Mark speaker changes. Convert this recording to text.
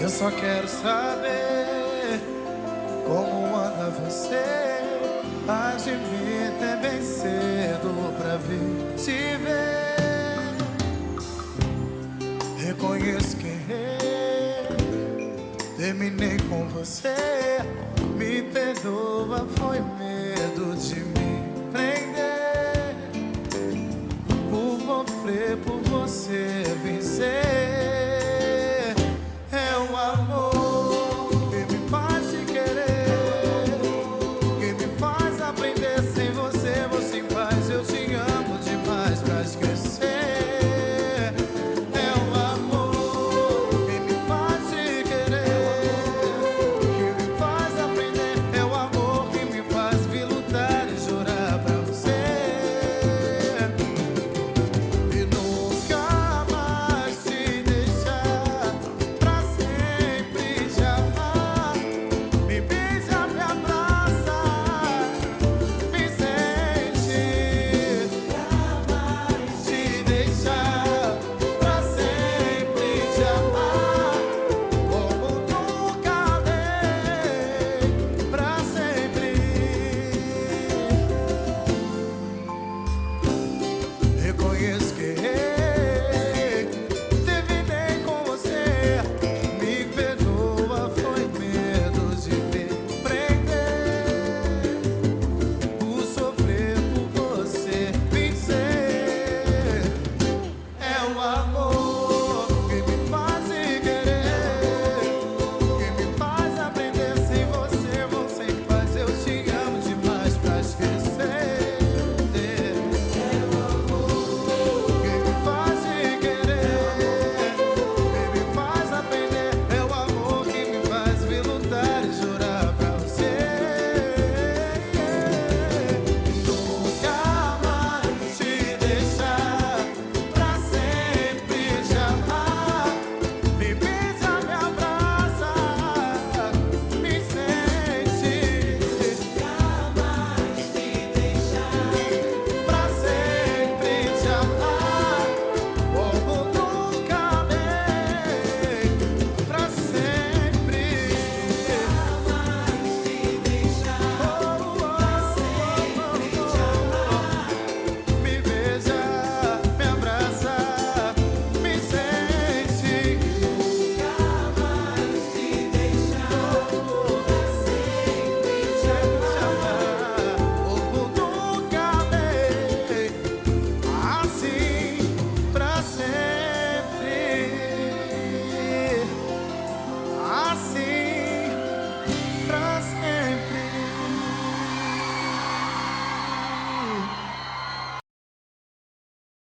Speaker 1: Eu só quero saber como anda você. Mas de mim bem cedo pra vir te ver. Reconheço que errei, terminei com você. Me perdoa, foi medo de mim.